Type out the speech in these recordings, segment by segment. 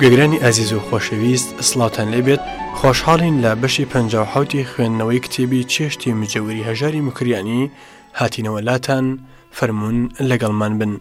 گوێگرانی ئازیز و خۆشەویست سلااوان لێبێت خۆشحاڵین لە بەشی پ حوتی خوێندنەوەی کتێبی چێشتی مجەوری هەژاری مکریانی هاتینەوە لاتان فەرمونون لەگەڵمان بن.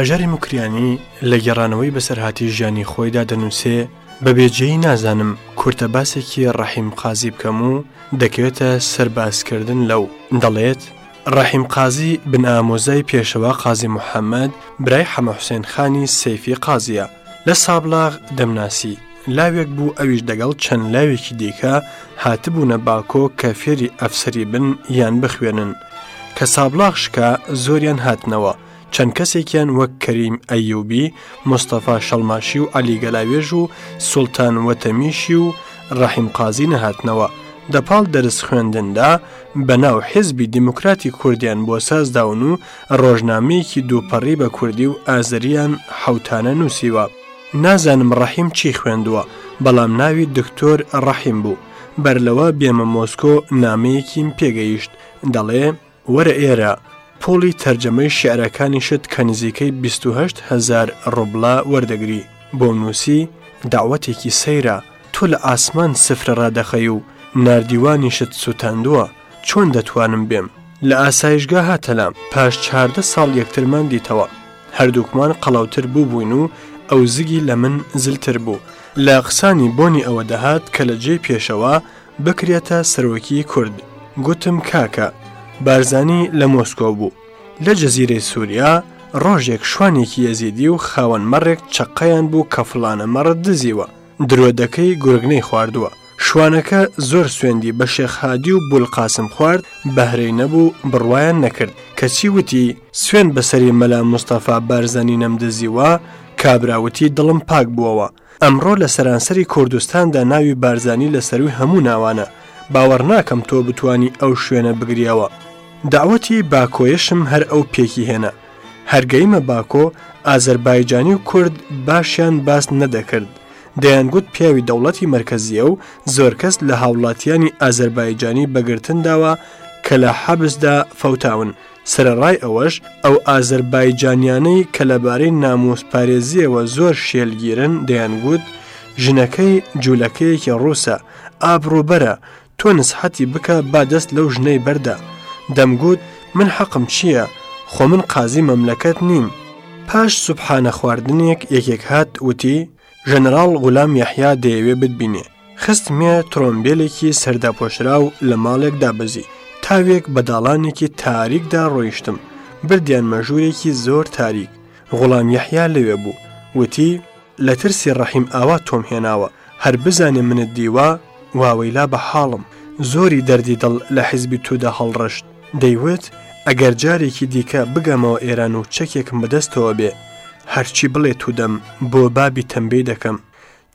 هەژاری موکریانی لە گەڕانەوەی بەسەرهاتی ژیانی خۆیدا دەنووسێ بە بێجێی نازانم کورتە باسێکی ڕەحیم قازی بکەم و دەکەوێتە سەرباسکردن لەو دەڵێت ڕەحیم قازی، بن ئامۆزای پێشەوا قازی محەمەد، برای حەمە حوسێن خانی سەیفی قازییە. لە سابڵاغ دەمناسی. لاوێک بوو ئەویش دەگەڵ چەند لاوێکی دیکە هاتبوونە باکۆ کە فێری ئەفسەری بن یان بخوێنن. کە سابڵاغ شکا، زۆریان هاتنەوە. چەند کەسێکیان وەک کەریم ئەیوبی، مستەفا شەڵماشی و عەلی گەلاوێژ و سوڵتان وەتەمیشی و ڕەحیم قازی نەهاتنەوە، دەپاڵ دەرس خوێندندا بە ناو حیزبی دیموکراتی کوردیان بۆ سازداون و ڕۆژنامەیەکی دووپەڕی بە کوردی و ئازەرییان حەوتانە نووسیوە. نازانم ڕەحیم چی خوێندووە، بەڵام ناوی دکتۆر ڕەحیم بوو. بەرلەوە بێمە مۆسکۆ نامەیەکیم پێگەیشت، دەڵێ، وەرە ئێرە پوڵی تەرجەمەی شیعرەکانیشت کە نزیکەی بیست و هەشت هەزار ڕوبڵە وەردەگری، بۆم نووسی، دەعوەتێکی سەیرە، تۆ لە ئاسمان سفرە ڕادەخەی و ناردیوانیشت سووتاندووە، چۆن دەتوانم بێم؟ لە ئاسایشگا هاتە لام، پاش چاردە ساڵ یەکترمان دیتەوە. هەردووکمان قەڵەوتر بووبووین و ئەو زگی لە من زلتر بوو. لە قسانی بۆنی ئەوە دەهات کە لە جێی پێشەوا، بکرێتە سەرۆکی کورد گوتم کاکە بارزانی لە مۆسکۆ بوو لە جزیرەی سوریا ڕۆژێک شوانێکی یەزیدی و خاوەن مەڕێک چەققەیان بوو کە فڵانە مەڕت دزیوە درۆ دەکەی گورگ نەیخواردووە شوانەکە زۆر سوێندی بە شێخ هادی و بولقاسم خوارد بەهرەی نەبوو بڕوایان نەکرد کەچی وتی سوێند بەسەری مەلا مستەفا بارزانی نەمدزیوە کابرا وتی دڵم پاک بووەوە ئەمڕۆ لە سەرانسەری کوردستاندا ناوی بارزانی لە سەروی هەموو ناوانە، باوەڕناکەم تۆ بتوانی ئەو شوێنە بگریەوە. دەعوەتی باکۆیشم هەر ئەو پێکی هێنا. هەر گەیمە باکۆ، ئازەربایجانی و کورد باشیان باس نەدەکرد، دەیانگوت پیاوی دەوڵەتی مەرکەزییە و زۆر کەس لە هاوڵاتیانی ئازەربایجانی بە گرتن داوە کە لە حەبسدا فەوتاون. سەرەڕای ئەوەش، ئەو ئازەربایجانیانەی کە لەبارەی نامووسپارێزییەوە زۆر شێلگیرن دەیانگووت، ژنەکەی جوولەکەیەکی ڕووسە، ئابڕووبەرە، تۆ نسحەتی بکە با دەست لەو ژنەی بەردا. دەمگووت، من حەقم چییە؟ خۆ من قازی مەملەکەت نیم. پاش سوبحانە خواردنێک یەکێک هات وتی، ژەنەراڵ غولام یەحیا دەیەوێ بتبینێ. خستمیە ترۆمبێلێکی سەرداپۆشراو لە ماڵێک دابەزی. تاوێک بە داڵانێکی تاریکدا ڕۆیشتم. بردیانمە ژوورێکی زۆر تاریک. غوڵام یەحیا لەوێ بوو. وتی، لە ترسی ڕەحیم ئاوا تۆم هێناوە. هەر بزانێ منت دیوە، واوەیلا بە حاڵم. زۆری دەردی دڵ لە حیزبی توودا هەڵڕشت. دەیوت، ئەگەر جارێکی دیکە بگەمەوە ئێران و چەکێکم بەدەستەوە بێ، هەرچی بڵێ توودەم، بۆ بابی تەمبێی دەکەم.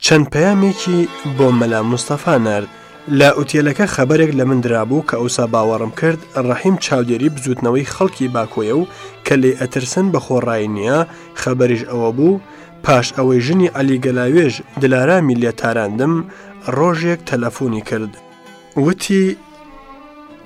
چەند پەیامێکی بۆ مەلا مستەفا نارد. لە ئوتێلەکە خەبەرێک لە من درابوو کە ئەوسا باوەڕم کرد ڕەحیم چاودێری بزووتنەوەی خەڵکی باکۆیە و کە لێی ئەترسن بە خۆڕایی نییە، خەبەریش ئەوە بوو، پاش ئەوەی ژنی عەلی گەلاوێژ دلارامی لێ تاراندم، ڕۆژێک تەلەفۆنی کرد. وتی.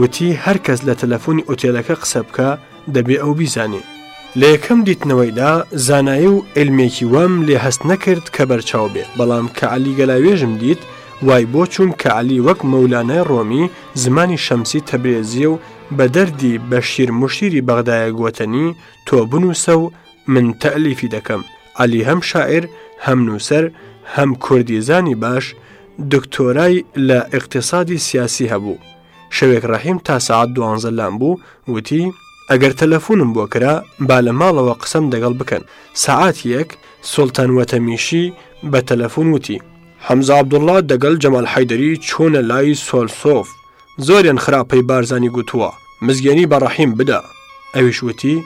وتی هەر کەس لە تەلەفۆنی ئوتێلەکە قسە بکا دەبێ ئەو بیزانێ. لە یەکەم دیتنەوەیدا زانایی و عیلمێکی وام لێ هەست نەکرد کە بەرچاو بێ، بەڵام کە عەلی گەلاوێژم دیت وای بۆ چووم کە عەلی وەک مەولانای ڕۆمی زمانی شەمسی تەبرێزیە و بە دەردی بەشیر موشیری بەغدایە گۆتەنی تۆ بنووسە و من تەئلیفی دەکەم، عەلی هەم شاعیر هەم نووسەر هەم کوردی زانی باش، دکتۆرای لە ئیقتیسادی سیاسی هەبوو. شەوێک ڕەحیم تا سەعات دوانزە لام بوو، وتی، ئەگەر تەلەفونم بۆ کرا، با لە ماڵەوە قسەم دەگەڵ بکەن. سەعات یەک، سوڵتان وەتەمیشی بە تەلەفون وتی، حەمزە عەبدوڵڵا دەگەڵ جەمال حەیدەری چوونە لای سۆلسۆف، زۆریان خراپەی بارزانی گوتووە، مزگێنی بە ڕەحیم بدە. ئەویش وتی،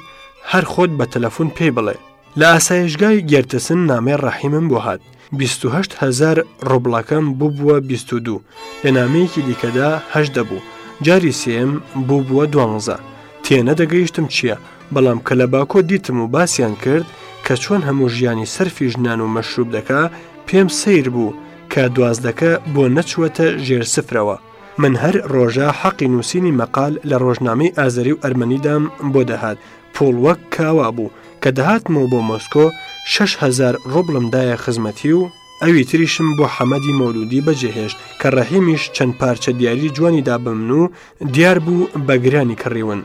هەر خۆت بە تەلەفون پێی بڵێ. لە ئاسایشگای گێرتسن نامەی ڕەحیمم بۆ هات بیست و هەشت هەزار ڕۆبڵەکەم ببووە بیست و دوو لە نامەیەکی دیکەدا هەش دەبوو جاری سێم بوو بووە دوانزە تێنە دەگەیشتم چییە بەڵام کە لە باکۆ دیتم و باسییان کرد کە چۆن هەموو ژیانی سەرفی ژنان و مەشروب دەکا پێم سیر بوو کە دوازدەکە بۆ نەچووەتە ژێر سفرەوە من هەر ڕۆژە حەقی نووسینی مەقال لە ڕۆژنامەی ئازەری و ئەرمەنیدام بۆ دەهات پۆڵ وەک کاوا بوو کە دەهاتمەوە بۆ مۆسکۆ 6هزار ڕۆبڵم دایە خزمەتی و ئەوی تریشم بۆ حەمەدی مەولودی بەجێهێشت کە ڕەحیمیش چەند پارچە دیاری جوانی دا بە من و دیار بوو بە گرانی کڕیون.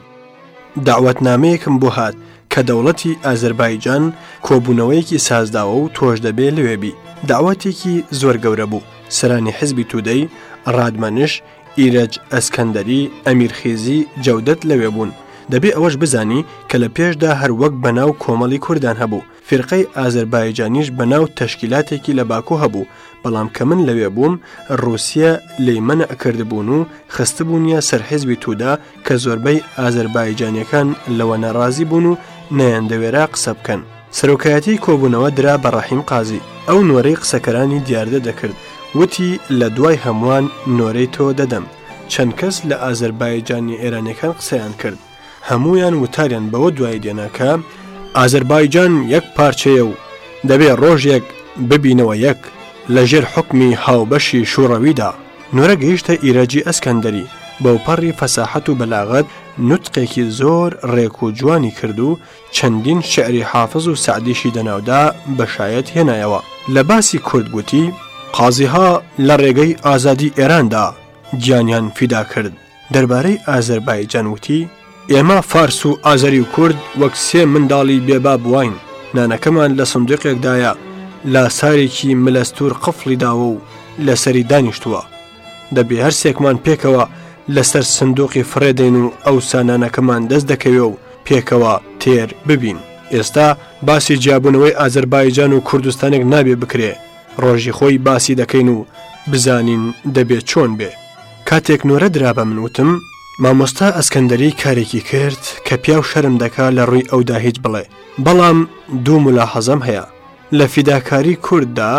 دەعوەتنامەیەکم بۆ هات کە دەوڵەتی ئازەربایجان کۆبوونەوەیەکی سازداوە و تۆش دەبێ لەوێ بی داوەتێکی زۆر گەورە بوو. سەرانی حزبی تودەی، ڕاد مەنش، ئیرەج ئەسکەندەری، ئەمیر خیزی، جەودەت لەوێ بوون. دەبێ ئەوەش بزانی کە لە پێشدا هەر وەک بە ناو کۆمەڵی کوردان هەبوو، فیرقەی ئازەربایجانیش بە ناو تەشکیلاتێکی لە باکو هەبوو، بەڵام کە من لەوێ بووم ڕووسیە لێی مەنع کردبوون و خستبوونیە سەر حزبی تودە کە زۆربەی ئازەربایجانیەکان لەوە ناڕازی بوون و نەیاندەوێرا قسە بکەن. سەرۆکایەتی کۆبوونەوە درا بە ڕەحیم قازی، ئەو نۆرەی قسەکەرانی دیاردە دەکرد، وتی، لە دوای هەمووان نۆرەی تۆ دەدەم، چەند کەس لە ئازەربایجانییە ئێرانییەکان قسەیان کرد، هەموویان وتاریان بەوە دوایی دێنا کە، ئازەربایجان یەک پارچەیە و دەبێ ڕۆژێک ببینەوە یەک، لە ژێر حوکمی هاوبەشی شووڕەویدا، نۆرە گەیشتە ئیرەجی ئەسکەندەری، بەوپەڕی فەساحەت و بەلاغەت نوتقێکی زۆر ڕێک و جوانی کرد و چەندین شیعری حافز و سەعدیشی دەناودا بە شایەت هێنایەوە. لە باسی کورد گوتی، قازیها لە ڕێگەی ئازادی ئێراندا گیانیان فیدا کرد. دەربارەی ئازەربایجان وتی، ئێمە فارس و ئازەری و کورد وەک سێ منداڵی بێ باب واین، نانەکەمان لە سندوقێکدایە، لاسارێکی ملەستوور قفڵی داوە و لەسەری دانیشتووە. دەبێ هەرسێکمان پێکەوە لەسەر سندوقی فڕێ دەین و ئەو سانانەکەمان دەست دەکەوێ و پێکەوە تێر ببین ئێستا باسی جیابوونەوەی ئازەربایجان و کوردستانێک نابێ بکرێ ڕۆژی خۆی باسی دەکەین و بزانین دەبێت چۆن بێ کاتێک نۆرە درا بە من وتم مامۆستا ئەسکەندەری کارێکی کرد کە پیاو شەرم دەکا لە ڕووی ئەودا هیچ بڵێ بەڵام دوو ملا حەزەم هەیە لە فیداکاری کورددا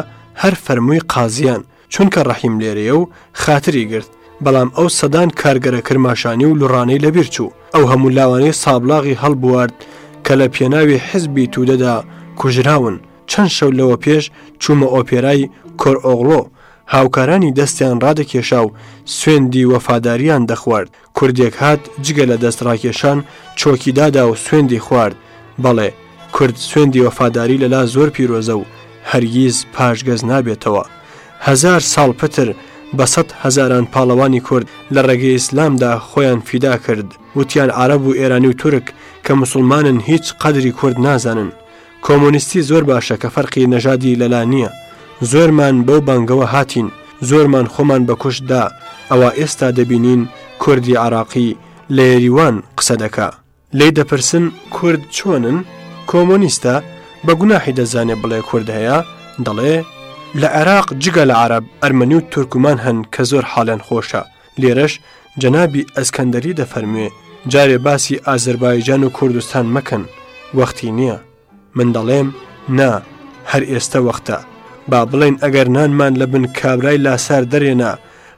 هەر فەرمووی قازیان چونکە ڕەحیم لێرەیە و خاتری گرت، بەڵام ئەو سەدان کارگەرە کرماشانی و لوڕانەی لەبیر چوو، ئەو هەموو لاوانەی سابڵاغی هەڵبوارد کە لە پێناوی حیزبی تودەدا کوژراون، چەند شەو لەوە پێش چوومە ئۆپێرای، کۆرئۆغڵۆ، هاوکارانی دەستیان ڕادەکێشا و سوێندی وەفادارییان دەخوارد، کوردێک هات جگە لە دەست ڕاکێشان چۆکی دادا و سوێندی خوارد، بەڵێ، کورد سوێندی وەفاداری لە لا زۆر پیرۆزە و هەرگیز پاشگەز نابێتەوە. هەزار ساڵ پتر بە سەد هەزاران پاڵەوانی کورد لە ڕێگەی ئیسلامدا خۆیان فیدا کرد، وتیان عەرەب و ئێرانی و تورک کە موسڵمانن هیچ قەدری کورد نازانن. کۆمۆنیستی زۆر باشە کە فەرقی نەژادی لەلا نیە زۆرمان بەو بانگەوە هاتین زۆرمان خۆمان بە کوشت دا ئەوا ئێستا دەبینین کوردی عراقی لە یەریوان قسە دەکا لێی دەپرسن کورد چۆنن کۆمۆنیستە بە گوناحی دەزانێ بڵێ کورد هەیە دەڵێ لە عراق جگە لە عەرەب ئەرمەنی و تورکمان هەن کە زۆر حالیان خۆشە لێرەش جەنابی ئەسکەندەری دەفەرموێ، جارێ باسی ئازەربایجان و کوردستان مەکەن، وەختی نییە. من دەڵێم، نا، هەر ئێستە وەختە. با بڵێین ئەگەر نانمان لە بن کابرای لاسار دەرێنا،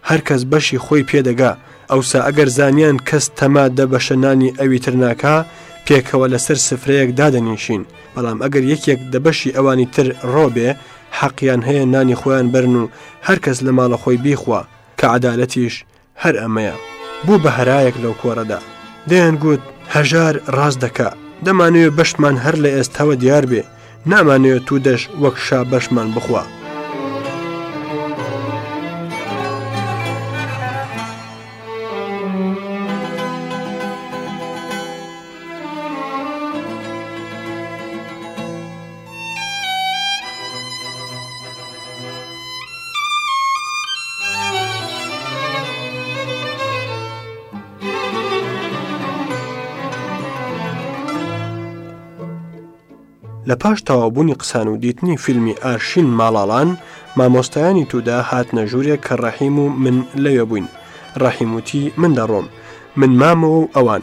هەر کەس بەشی خۆی پێ دەگا، ئەوسا ئەگەر زانیان کەس تەما دە بەشە نانی ئەوی تر ناکا، پێکەوە لەسەر سفرەیەک دادەنیشین، بەڵام ئەگەر یەکێک دە بەشی ئەوانی تر ڕۆ بێ، حەقیان هەیە نانی خۆیان بەرن و هەر کەس لە ماڵە خۆی بیخوا. کە عەدالەتیش هەر ئەمەیە. بوو بە هەرایەک لەو کۆڕەدا. دەیان گوت، هەژار ڕاست دەکا. دەمانەوێ بەشتمان هەر لە ئێستاوە دیار بێ. نامانەوێ توودەش وەک شا بەشمان بخوا. لە پاش تەوابوونی قسان و دیتنی فیلمی ئارشین ماڵاڵان مامۆستایانی تودا هاتنە ژوورێک کە ڕەحیم و من لەوێ بووین ڕەحیموتی من دەڕۆم من مامەوە و ئەوان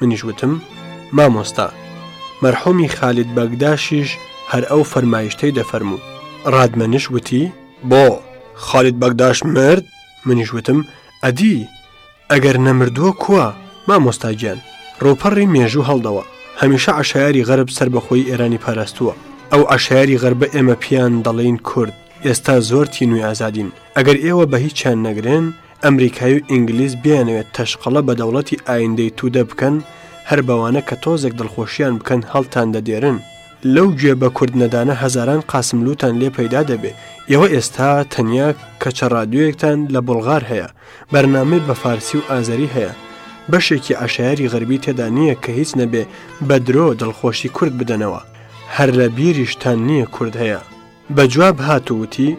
منیش وتم، مامۆستا! مەرحومی خالید بەگداشیش هەر ئەو فەرمایشتەی دەفەرموو. رادمەنش وتی، بۆ، خالید بەگداش مرد؟ منیش وتم، ئەدی، ئەگەر نەمردووە کوا، مامۆستا گیان؟ رووپەڕی مێژوو هەڵدەوە. هەمیشە عەشایەری غەرب سەربەخۆیی ئێرانی پاراستووە. ئەو عەشایەری غەربە ئێمە پێیان دەڵێین کورد، ئێستا زۆر تینووی ئازادین. ئەگەر ئێوە بە هیچیان نەگرن، ئەمریکای و ئینگلیز بیانەوێت تەشقەڵە بە دەوڵەتی ئایندەی توودە بکەن هەر بەوانە کە تۆزێک دڵخۆشیان بکەن هەڵتان دەدێرن. لەو گوێ بە کورد نەدانە هەزاران قاسملووتان لێ پەیدا دەبێ، ئێوە ئێستا تەنیا کەچە ڕادیۆیەکتان لە بوڵغار هەیە، بەرنامەی بە فارسی و ئازەری هەیە، بەشێکی عەشایەری غەربی تێدا نییە کە هیچ نەبێ بە درۆ دڵخۆشی کورد بدەنەوە. هەر لە بیریشتان نییە کورد هەیە. بە جواب هات و وتی،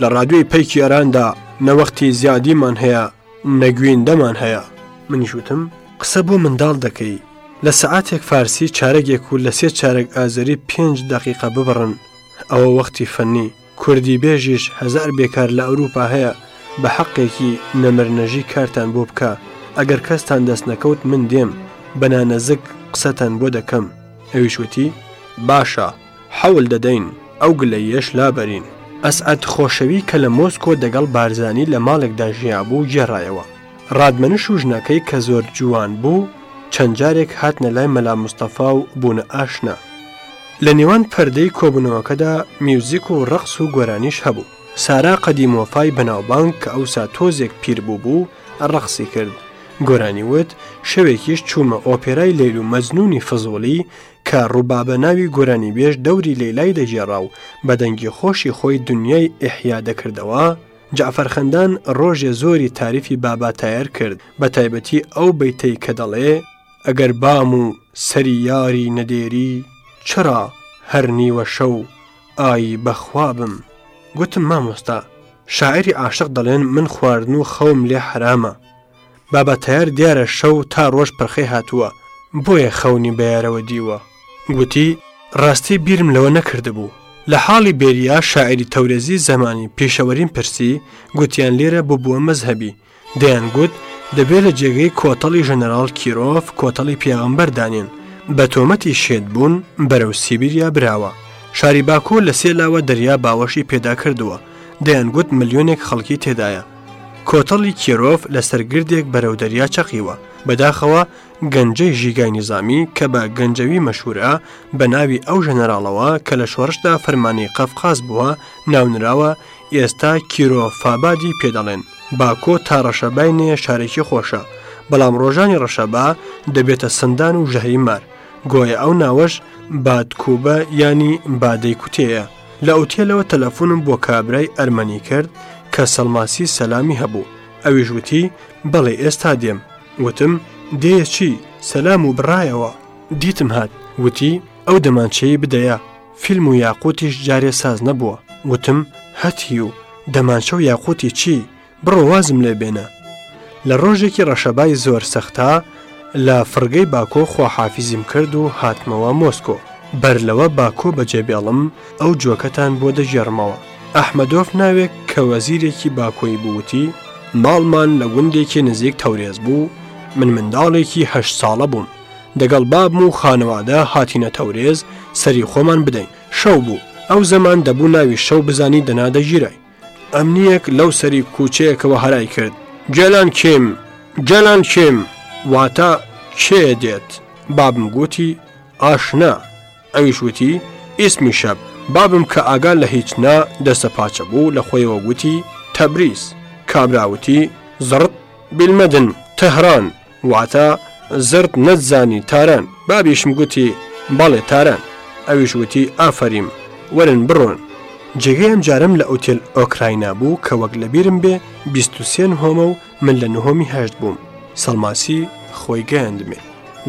لە ڕادیۆی پەیکی ئەراندا نە وەختی زیادیمان هەیە نە گویندەمان هەیە. منیش وتم، قسە بۆ منداڵ دەکەی، لە سەعاتێک فارسی چارەگێک و لە سێ چارەگ ئازەری پێنج دەقیقە ببڕن، ئەوە وەختی فەننی، کوردی بێژیش هەزار بێکار لە ئەوروپا هەیە بە حەقێکی نەمر نەژی کارتان بۆ بکا، ئەگەر کەستان دەست نەکەوت من دێم بە نانەزگ قسەتان بۆ دەکەم. ئەویش وتی، باشە. حەول دەدەین ئەو گلەییەش لابەرین. ئەسعەد خۆشەوی کە لە مۆسکۆ دەگەڵ بارزانی لە ماڵێکدا ژیابوو گێڕایەوە، ڕادمەنش و ژنەکەی کە زۆر جوان بوو چەند جارێک هاتنە لای مەلا مستەفا و بوونە ئاشنا. لە نێوان پەردەی کۆبوونەوەکەدا میوزیک و ڕەقس و گۆرانیش هەبوو. سارا قەدیم وەفای بەناوبانگ کە ئەوسا تۆزێک پیر بووبوو، ڕەقسی کرد، گۆرانی وت، شەوێکیش چوومە ئۆپێرای لەیل و مەجنوونی فزوڵی کە ڕوبابە ناوی گۆرانیبێژ دەوری لەیلای دەگێڕا و بە دەنگی خۆشی خۆی دنیای ئیحیا دەکردەوە، جەعفەر خەندان ڕۆژێ زۆری تاریفی بابا تایەر کرد، بە تایبەتی ئەو بەیتەی کە دەڵێ. ئەگەر بام و سەری یاری نەدێری، چرا هەر نیوە شەو ئایی بە خوابم؟ گوتم مامۆستا، شاعیری عاشق دەڵێن من خواردن و خەوم لێ حەرامە، بابە تەیار دیارە شەو تا ڕۆژ پرخەی هاتووە بۆیە خەونی بەیارەوە دیووە گوتی، ڕاستی بیرم لەوە نەکردبوو. لە حاڵی بێریا شاعیری تەورێزی زەمانی پیشەوەریم پرسی، گوتیان لێرە ببووە مەزهەبی. دەیانگوت، دەبێ لە جێگەی کۆتەڵی ژەنەراڵ کیرۆف کۆتەڵی پێغەمبەر دانێن. بە تۆمەتی شێتبوون بەرەو سیبیریا براوە. شاری باکۆ لە سێ لاوە دەریا باوەشی پێدا کردووە. دەیانگوت ملیۆنێک خەڵکی تێدایە. کۆتەڵی کیرۆڤ لەسەر گردێک بەرەو دەریا چەقیوە، بەداخەوە گەنجەی ژیگای نیزامی کە بە گەنجەوی مەشهورە بە ناوی ئەو ژەنەراڵەوە کە لە شۆڕشدا فەرمانی قەفقاز بووە ناونراوە، ئێستا کیرۆفابادی پێ دەڵێن. باکۆ تا ڕەشەباینێ شارێکی خۆشە، بەڵام ڕۆژانی ڕەشەبا دەبێتە سندان و ژەهری مار، گۆیا ئەو ناوەش بادکوبە یانی بادەی کوتێیە. لە ئوتێلەوە تەلەفونم بۆ کابرای ئەرمەنی کرد کە سەڵماسی سەلامی هەبوو ئەویش وتی بەڵێ ئێستا دێم وتم دێیە چی سەلام و بڕایەوە دیتم هات وتی ئەو دەمانچەی بدەیە فیلم و یاقوتیش جارێ ساز نەبووە وتم هەتیو دەمانچە و یاقوتی چی بڕۆ وازم لێ بێنە. لە ڕۆژێکی ڕەشەبای زۆر سەختا لە فڕگەی باکۆ خواحافیزیم کرد و هاتمەوە مۆسکۆ. بەر لەوە باکۆ بەجێ بێڵم ئەو جۆکەتان بۆ دەگێڕمەوە. ئەحمەدۆف ناوێک کە وەزیرێکی باکۆی بوو وتی، ماڵمان لە گوندێکی نزیک تەورێز بوو، من منداڵێکی هەشت ساڵە بووم، دەگەڵ بابم و خانەوادە هاتینە تەورێز سەری خۆمان بدەین. شەو بوو، ئەو زەمان دەبوو ناوی شەو بزانی دەنا دەگیرای. ئەمنییەک لەو سەری کووچەیەکەوە هەرای کرد، گێلان کیم؟ گێلان کیم؟ واتە، کێ دێت؟ بابم گوتی، ئاشنا. ئەویش وتی، ئیسمی شەب. بابم کە ئاگا لە هیچ نا، دەستەپاچە بوو، لە خۆیەوە وتی، تەبریز. کابرا وتی، زڕت! بیلمەدن، تەهران. واتا زڕت نەتزانی تاران. بابیشم گوتی بەڵێ تاران. ئەویش وتی ئافەریم. وەرن بڕۆن. جێگەی ئەم جارەم لە ئوتێل ئۆکراینا بوو کە وەک لە بیرم بێ بیست و سێ نهۆمە و من لە نهۆمی هەشت بووم. سەڵماسی خۆی گەیاندمێ.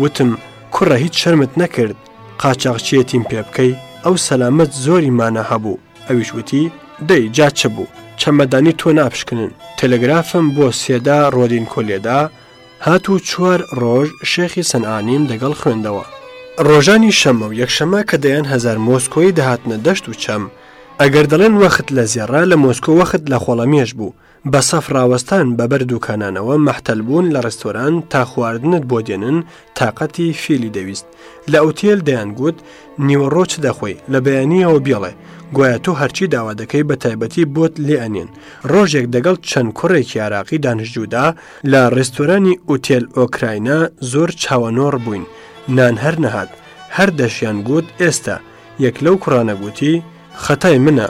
وتم کوڕە هیچ شەرمت نەکرد قاچاغچیەتیم پێ بکەی؟ ئەو سەلامەت زۆری مانا هەبوو. ئەویش وتی دەی جا چ بوو چەمەدانی تۆ ناپشکنن تەلەگرافم بۆ سێدا ڕۆدین کۆلێدا هات و چوار ڕۆژ شێخی سنعانیم دەگەڵ خوێندەوە ڕۆژانی شەمە و یەکشەمە کە دەیان هزار مۆسکۆی دەهاتنە دەشت و چەم ئەگەر دەڵێن وەخت لە زێڕە لە مۆسکۆ وەخت لە خۆڵەمێش بوو بە سەف ڕاوەستان بە بەر دوکانانەوە مەحتەل بوون لە ڕێستۆران تا خواردنت بۆ دێنن تاقەتی فیلی دەویست لە ئەوتێل دەیان گووت نیوەڕۆ چ دەخۆی لە بەیانیەوە بیڵێ گوایە تۆ هەرچی داوا دەکەی بە تایبەتی بۆت لێ ئەنێن ڕۆژێک دەگەڵ چەند کوڕێکی عراقی دانشجوودا لە ڕێستۆرانی ئوتێل ئۆکراینا زۆر چاوەنۆڕ بووین نان هەر نەهات هەر دەشیان گووت ئێستا یەک لەو کوڕانە گووتی خەتای منە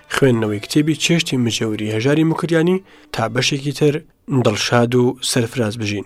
خوێندنەوەی کتێبی چێشتی مجەوری هەژاری مکریانی تا بەشێکی تر دڵشاد و سەرفراز بژین.